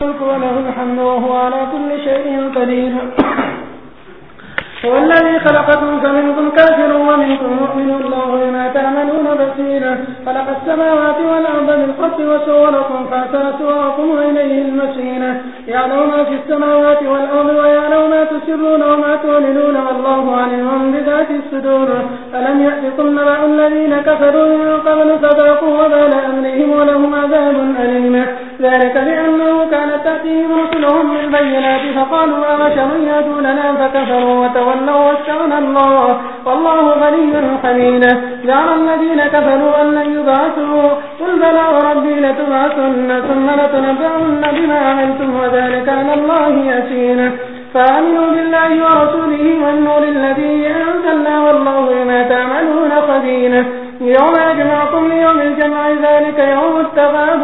وله الحمد وهو على كل شيء قدير. هو الذي خلقكم فمنكم كافر ومنكم مؤمن الله بما تعملون بصيرا خلق السماوات والأرض بالحق وصوركم فأسى سواكم وإليه المسيرة يعلم ما في السماوات والأرض ويعلم ما تسرون وما تعلنون، والله عليم بذات الصدور. ألم يأتكم نبأ الذين كفروا من قبل فذاقوا وبال أمرهم ولهم عذاب أليم. ذلك بأنه كانت تأتيهم رسلهم بالبينات فقالوا أغشر يدوننا فكفروا وتولوا واستغنى الله والله غني حميد. جعل الذين كفروا أن لن يبعثوا. قل بلى وربي لتبعثن ثم لتنبعن بما عملتم وذلك على الله يسير. فآمنوا بالله ورسوله والنور الذي أنزلنا والله بما تعملون خبير. يوم يجمعكم ليوم الجمع ذلك يوم التغاب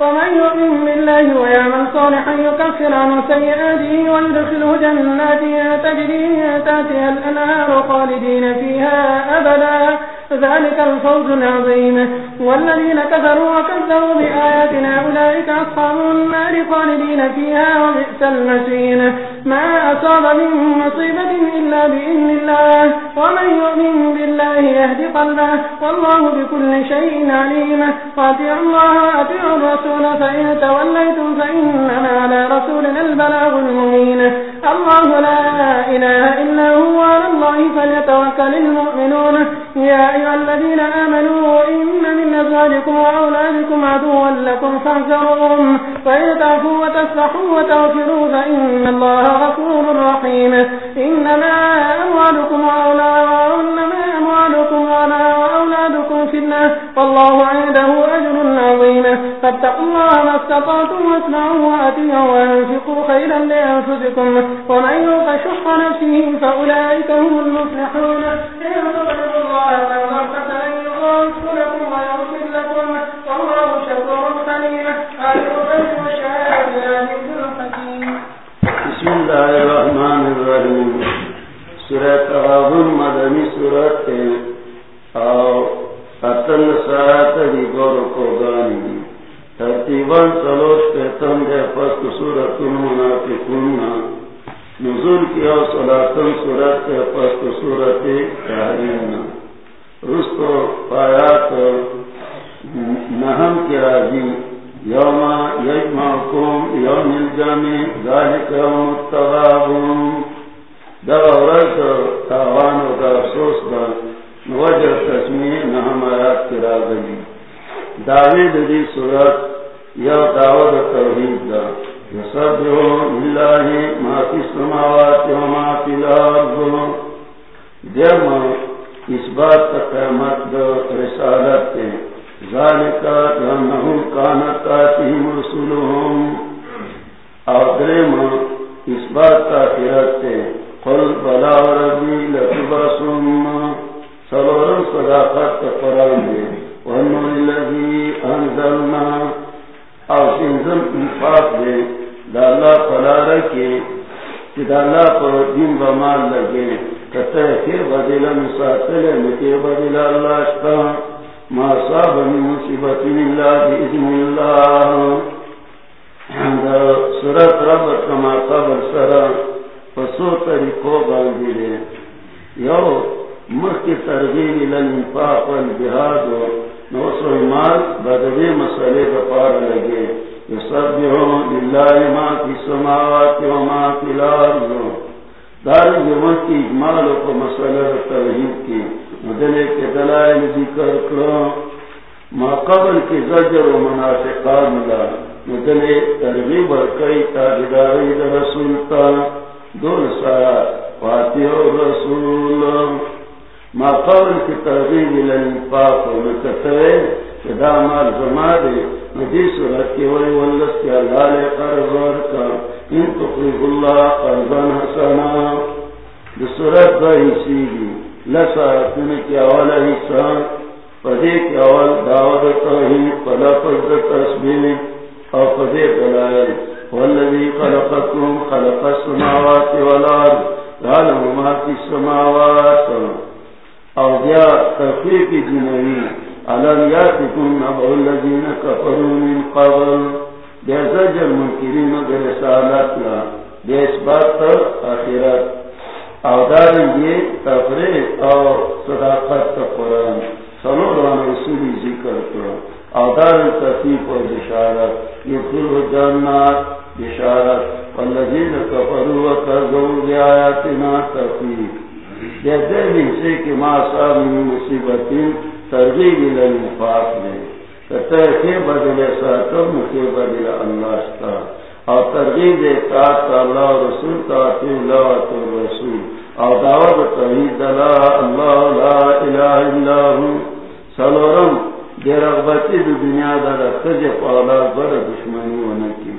ومن يؤمن بالله ويعمل صالحا يكفر عن سيئاته ويدخله جنات تجري من تحتها الأنهار خالدين فيها أبدا. ذلك الفوز العظيم. والذين كفروا وكذبوا بآياتنا أولئك أصحاب النار خالدين فيها وبئس المسين ما أصاب من مصيبة إلا بإذن الله. ومن يؤمن بالله يهدي قلبه. والله بكل شيء عليم. وأطيعوا الله وأطيعوا الرسول فإن توليتم فإنما على رسولنا البلاغ المبين. الله لا إله إلا هو يتوكل المؤمنون يا أيها الذين آمنوا، إن من أزواجكم وأولادكم عدوا لكم فاحذروهم. فإن تعفوا وتسلحوا وتغفروا، فإن الله غفور رحيم. إنما أموالكم وأولادكم وأولادكم فتنة. والله الله ما استطعتم واسمعوا وأتيوا وأنفقوا خيرا لأنفسكم، ومن يوق شح نفسه فأولئك هم المفلحون. رستو پایات نہم کی راضی یوم یجمعکم یوم الجامع ذالک یوم التغابن دا ورز تاوان و دا افسوس دا وجر تسمیع نہم آیات کی راضی دعوید دی صورت یا دعوت توحید دا یصبحو للہ ما فی السماوات و ما فی الارض جمع اس بات قیمت دا رسالت تے ذالکا جانہم کانت آتیم رسولہم آدرم اس بات کا خیرت تے قل بلا ربی لتباسم سلورم صداقت قرآن دے ونور اللذی انزلنا او سنزم انفاق دے دا اللہ پلارا کے کہ اللہ پر دین بمال لگے۔ کتے خیر بدل مساتل مکے بدل اللہ شتا ما صاب من مصیبت اللہ بإذن اللہ. دا سورت رب کما قبل سرا پسو طریقو باندی دے یو مخ کی ترغیب لنفاق والجہاد نو سویمال بدوی مسئلے دپار لگے. یسبحو للہ ما فی السماوات و ما فی الارض. دار جمع کی اجمال کو مسئلہ توحید کی مدلے کے دلائل ذکر کرو۔ ما قبل کی زجر و منافقان ملا مدلے ترغیب اور کئی تابداری رسول تا۔ دول سارا فاتح رسول ما قبل کی ترغیب لنفاق و نکتوے دا مال زمادے ندی صورت کی ولی واللس کی اللہ لے قرضور کا۔ ان تقریب اللہ قرضان حسنا حصی گی. لسا کی اول حصہ. پدے کی اول دعوت توحید، پدا پرد تسبیل اور پدے دلائل. والذی خلقکم، خلق السماوات والارض. ما فی السماوات. او بیا جنوی علم یاتکم نبع الذین کفروا من قبل. زجر منکرین او دارنگی تفریق او صداقت تا قرآن، سنو روان رسولی ذکر کرو او دارن تفیق و بشارت یدخل جنات بشارت۔ والذین کفروا و کرزو بی آیاتنا تفیق دیتے بھی سے کہ ما صاحب من مصیبتین ترغیب لنفاق لے کہتا کہ بدلے ساتم کے بدلے اللہ شتا اور ترغیب اطاعت اللہ رسول تاتی اللہ رسول۔ اور دعوت توحید لا اللہ لا الہ الا ہو. سلورم دے رغبتی دو دنیا دا رخج پالا بر دشمنی ونکی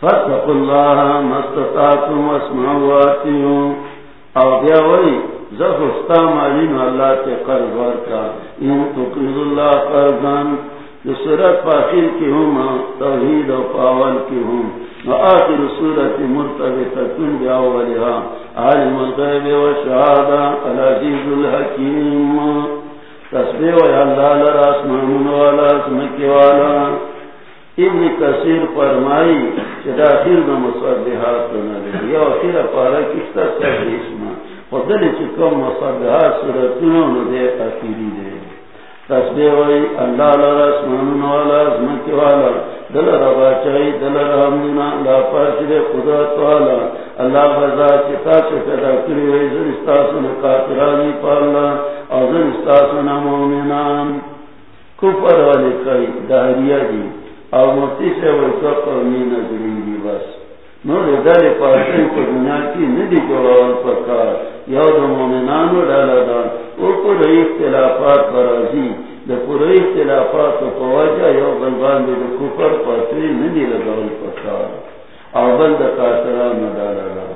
فتق اللہ مستطاعتم اسمعواتیوں اور دیا وئی زفستا مالین اللہ کے قرض ورکا. ان تقرض اللہ قرضان سورت پاخر کی ہوں توحید و پاول کی ہوں۔ آخر سورت مرتب بیاولها عالم الغیب و شہادہ، العزیز الحکیم۔ تسبیح و اللہ لراسمان والا سمکی والا۔ ابن کثیر فرمائی کہ داخل میں مصدحات نہ یا اخیر پارا کس طرح سے اسما خدل چکم مصدحات سورتوں نے دے اخیری دے۔ تسبیح وی، اللہ لرا اسمان والا اسمت والا دل ربا چاہی، دل رحمدنا لا پاشد قدرت والا. اللہ بزا چتا سے پیدا کری وی، زن استاسن قاترانی پالا. اور زن استاسن مومنان. کفر والی کئی، دہریہ دی. اور مفتی سے وی سفر می نظری دی بس. نور دل پاشن کو دنیا کی ندی جوڑا پکار یو دو مومنانو ڈالا دان او پوری اختلافات برازی دا پوری اختلافات و پواجا یو بلبان دے دا کفر پاتوی ندی لگاول پکار او بل دا کاتران ندالا را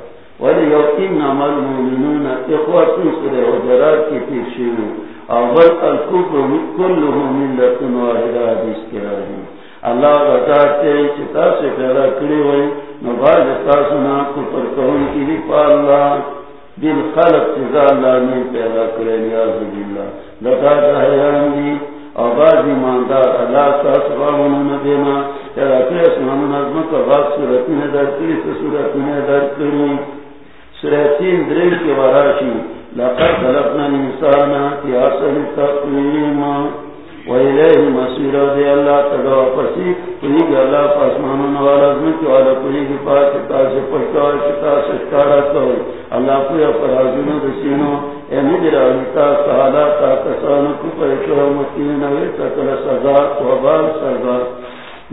ولی یو این نمال مومنون اخواتون سر حجرات کی تیشیو او بل الکفر کلهم ملتن واحدا حدیث کرا دی اللہ بتا تے چتا سے پیدا کری ہوئی نباز تاسنا کفر کون کی دی پا اللہ۔ دل خلق چیزا اللہ پیدا کرے، نیاز باللہ۔ لگا دہیان دی آباز ایماندار اللہ کا سبابون دینا۔ پیدا کرے اسمان نظمت و باق صورتی نے در کری تو صورتی نے در کری سورتین دریل کے وراشی لقد خلقنا الانسان کی اصل تقویم۔ وإليه مصير دي الله تدعو فسي قليق الله فاسمان والا زمك والا قليق فاتي تاسي پشتوار شتاسي شكارا كوي الله قوية فرازون دسينو امدر علیتا سحالا تا کسانو کو پریشو مکین ویتا کل سزا وبال سزا۔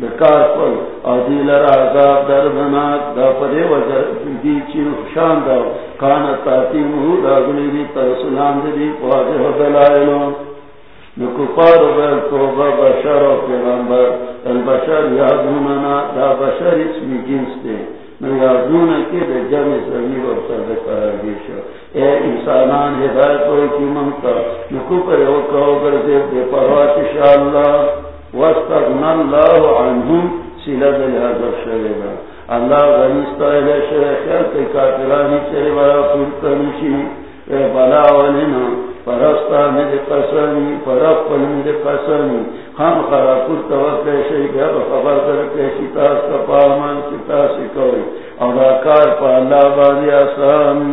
دکار پل آدی لرا، عذاب دردناک دا پدے وجر دی چین خشان دا۔ کانت تاتی مہو دا گلی دی ترسلان دی واضح دلائلو نکفار بل توبہ بشر و پیغمبر البشر یادوننا دا بشر اسمی جنس دے۔ نو یادون کے دے جمع زمیر و سرد قرار دیشا اے انسانان، ہدایت ہوئی کی منتا نکفر او کہو گردے دے پرواش شاءاللہ واستغنا اللہ۔ عنہم سیلد الحضر شویدہ اللہ غنیستا الہ شوی خیال تے کافرانی چرے برا پورتنشی اے بلا ولینا پرستا میرے قسمی پرف پل میرے قسمی. ہم خرا پور توقع شی گھر خبر کر کے سیتا سپا من سیتا سکوئی اور آکار پا اللہ باری آسان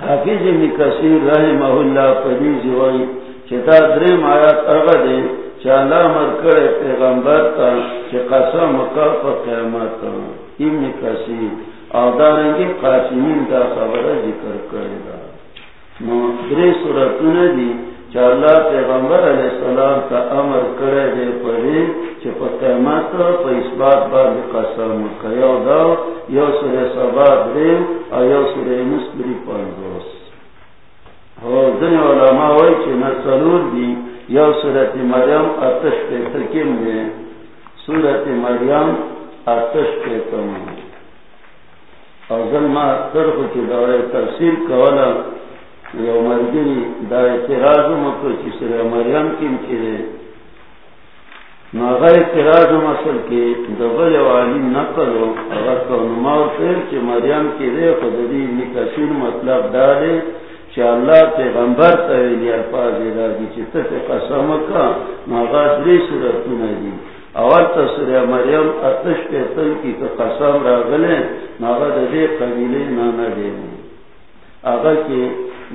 حافظ ابن کثیر رحمہ اللہ پدیز ہوئی چتا درم آیات اغدے چالا مرکڑ پیغمبر تا چی قسم کا پا قیمت ابن کثیر. اور دارنگی قاسمین دا خبر ذکر کرے گا دری صورتون دی چا اللہ پیغمبر علیہ السلام تا امر کرے دے پڑی چا پا قیمت پا اثبات بار قسم کا یو داو یو سور سبا دریم او یو سور نسبری پاندوس ہو دنی علماء ہوئی چا نسلور دی یو سورت مریم اتش پہ تکیم دے سورت مریم اتش پہ تم اور ظلمہ طرف کی دورے تفسیر کولا یو مرگری دا اعتراض مکو چی سر مریم کم کرے ناغا اعتراض مسل کی دبل والی نقلو اگر کونماو چی مریم کرے نکسیر مطلب دارے چی اللہ پیغمبر تاویلی الفاظ چی تف قسم کا ناغا دری ندی اول تصریح مریم اتش پیتل کی تو قسم را گلے ناغا دے قبیلے نانا دے آگا کی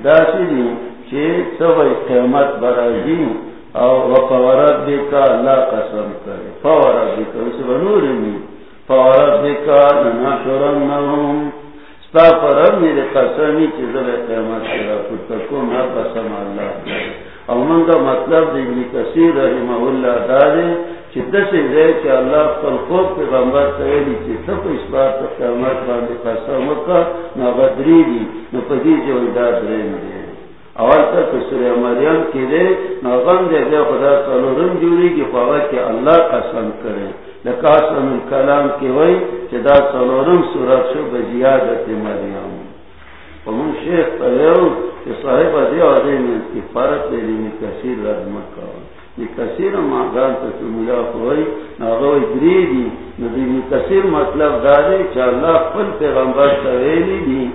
داسی دی چی سوئی قیمت برازی جی او وقورت بکا اللہ قسم کرے فورت بکا اسے بنور می فورت بکا ننا شرم نهم ستا پرم میرے قسمی چی زل قیمت کرا کتکو نا قسم اللہ کرے او منگا مطلب دی ابن کثیر رحمہ اللہ دارے چی اللہ قل خوب پیغمبر سب اس بار دی پدی جو اول سورہ مریم دے غم دے خدا سالو رن جوری کی پاوا کی اللہ قسم کرے۔ لکاسم الکلام کی وئی چی دا سالو سورت شو بزیادت مریم۔ شیخ پلیو کہ صاحب دی آدھے میں کی فرق لے کثیر رد مکہ۔ یہ کثیر ماغان تا تملا ہوئی ناغوی دری دی ندی کثیر مطلب دارے چا اللہ پل پیغمبر سویلی دی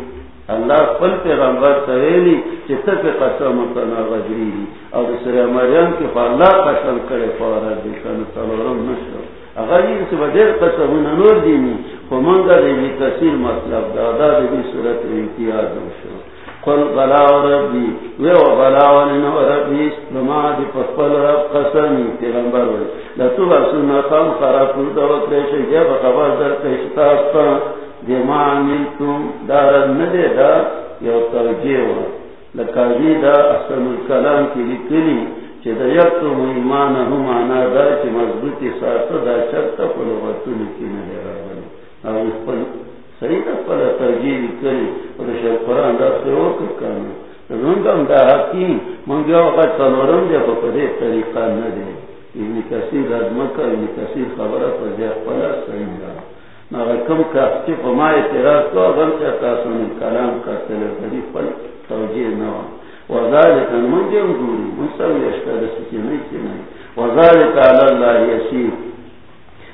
اللہ پل پیغمبر سویلی چی تک قسم کنا غدری دی اور سر مریم کی پا اللہ قسم کرے فارا دی کنا سلورم نشو اگر یہ سے بدیر قسم نور دینی فمنگا دی کثیر مطلب دادا دی صورت امتیاز شو قل بلا ربی وی و بلا ولن ربی لما دی. پخپل رب قسمی پیغمبر وی. لتو بسونا قام خراب کرده و کلیش جب خبر در کشتاستا دی ما عملتم دارد نده دا یو توجیه و لکاجی دا احسن الکلام کی لکلی چه دا یکتم ایمان هم آنا دا چه مضبوطی ساستا دا چرتا پلوغتو لکی نده را بلی او اخپل صحیح پر ترجیح کری اور شیخ قرآن دا سیو کرنا رنگم دا حقی منگیا وقت تنورم دے پا پدے طریقہ نہ ندے. ابن کثیر ازمکہ ابن کثیر خبرہ پر جے پلا صحیح دا. ناغا کم کافتی پا ما اعتراض کو اگر کیا سے تاسون کلام کرتے لے پدی پل توجیح نوا وذالک من جم دوری مستوی اشکا دستی نہیں چی نہیں وذالک علی اللہ یسیر.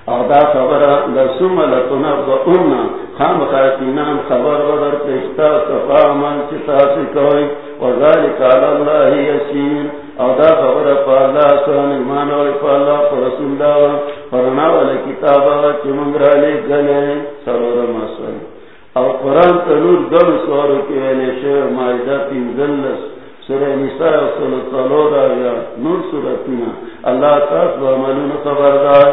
ادا خبر لسم لتنبؤن خام خاتینان خبر ودر پیشتا صفا من چتا سکوئی وذالک علی اللہ یسین ادا خبر پا اللہ سوان ایمان وی پا اللہ پا رسول داوا. فرنا والا کتابا چی منگرہ لے گلے سرور مسول او قرآن تنور گل سوارو کی ویلے شیر مائدہ تین پینزلس سورہ نساء صلی اللہ علیہ وسلم نور سورتنا اللہ تاس و عملون خبردار.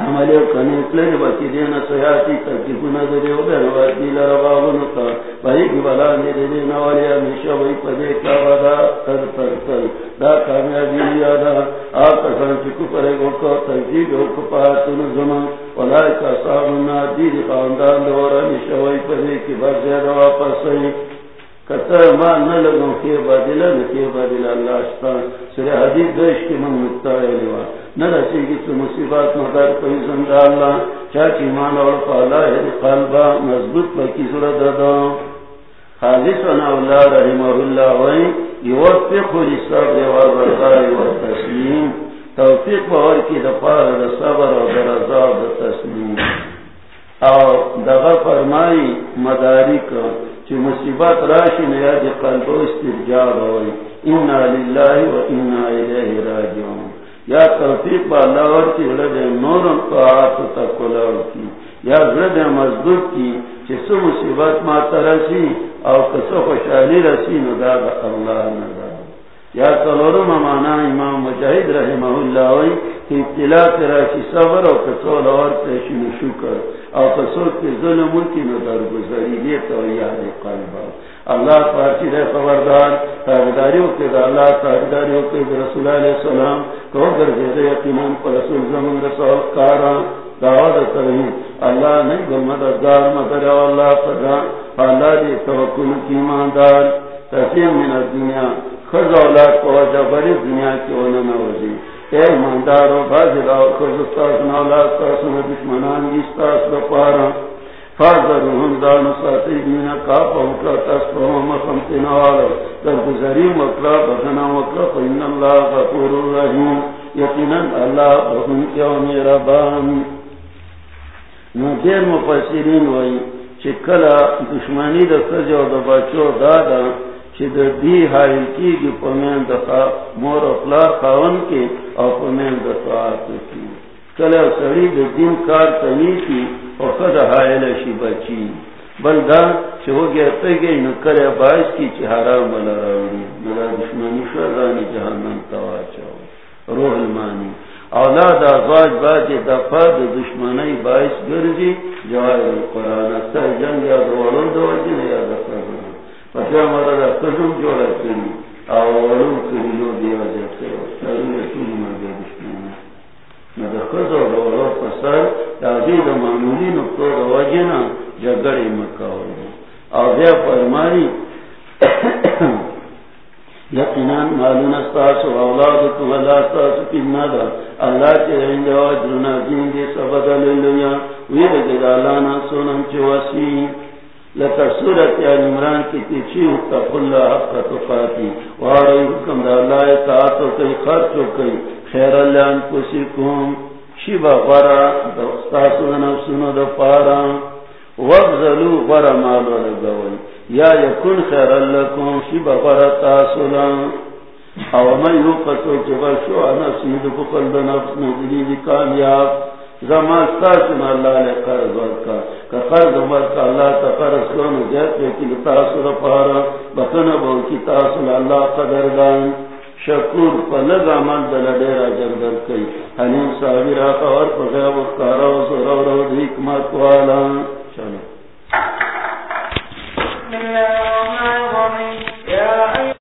عملی و کنیت لئی باکی دینا سیاتی تکیبونا دے و بین وادی لرباغنو تا بھائی کی بلا میرے دینا والی ہمیشہ وہی پدے کا ودا تر تر تر دا کامیابی یادا آتا سان چکو پرے گو کو تجیب و کپاتن زمان ولائی کا صاحبنا دیر خاندان دورا ہمیشہ وہی پدے کی بار زیادہ واپس سئی کتر ما نلگوں کے بدلا نکے بدلا اللہ اشتان سر حدیث دوش کی من مکتائی لیوا نرسی کی تو مصیبات مدار کوئی زندہ اللہ چاکی مان اور پالا ہے قلبا مضبوط پکی صورت دا خالص و نولا رحمہ اللہ وئی یوفق لصبر والرضا والتسلیم۔ توفیق بہر کی دفار صبر و دا رضا و تسلیم اور دغا فرمائی مداری کا، چی مصیبت راشی نیاد قلب و استرجاب ہوئی۔ انا للہ و انا الیہ راجعون۔ یا توفیق با اللہ ورکی ولد نورم طاعت تکلاو کی، یا ولد مزدود کی، چی مصیبت ما ترسی او کسو خوشحالی رسی نداد اللہ نداد یا تلورم مانا امام مجاہد رحمہ اللہ وی کہ ابتلا تراشی صبر او کسو لور پیشن شکر او کسو کی ظلم کی ندار گزاری لیتا و یاد قلبا اللہ پارچی دے خبردار تاغداریوں کے دا اللہ تاغداریوں کے دا رسول علیہ السلام کو گرزے دے یقینان پر رسول زمن رسول کارا، دعوت کریں اللہ نہیں گل مددگار مدر اللہ پدا اللہ دی توکل کی ماندار تسیم من الدنیا خز اولاد کو وجہ بڑی دنیا کی وننا وزی اے ماندارو بازی راو خز استاس ناولاد استاس دشمنان جی استاس دپارا فاضرهم دان ساتي من كاف وكلا تسبهم مخمتنا على تنبزري وكلا بخنا وكلا فإن الله غفور رحيم. يقنا الله بهم يوم ربان نجير مفسرين وي چکلا دشمنی دا خجو دا بچو دادا چی دا دی حائل کی گی پمین دا مور اخلاق خاون کی او پمین دا طاعت کی کلا سڑی دا دین کار تنی کی او خد حائل شی بچی بلدا چی ہو گیا تگی نو کلا باعث کی چی حرام بلا راوڑی. ملا دشمنی شرانی جہنم توا چاو روح المانی. اولاد ازواج باج دفع دا دشمنی باعث گرزی جوائر القرآن اکتا جنگ یا دوالون دو جن یا دفع گرزی فتیا مالا دا قدم جوڑا کری اولون کری لو دیا جاتے ہو سرین سوری خزو دوالون پسر دا معمولی نکتو دا وجنا جگڑی مکاولی او دیا فرمانی یقیناً معلوم استاس و اولاد کو ولا استاس کی ندا اللہ کے رہن رنگ اجر نازین دے سبد للیا وی دلانا سونم چواسی لکا سورت یا عمران کی تیچی اتق اللہ حق تقاتی وارئی حکم دا اللہ اطاعت و کئی خرچ و کئی خیر اللہ انکسکم شیبا غرا دا استاس و نفسون دا پارا وغزلو غرا مالو لگوئی یا یکن خیر لکم شی بغرت تاسولا او من یو قطو چبا شو انا سید بخل دا نفس نجلی کامیاب زمان ستاسن اللہ لے قرض ورکا کہ قرض کا اللہ تا قرض کون جیت لیکی تاسولا پارا بکن بوکی تاثر اللہ قدر دان شکور پلگ عمل دل ڈیرا عجر در کئی۔ حلیم صابر آقا اور پغیب اکارا و سرور و حکمت والا۔ چلو۔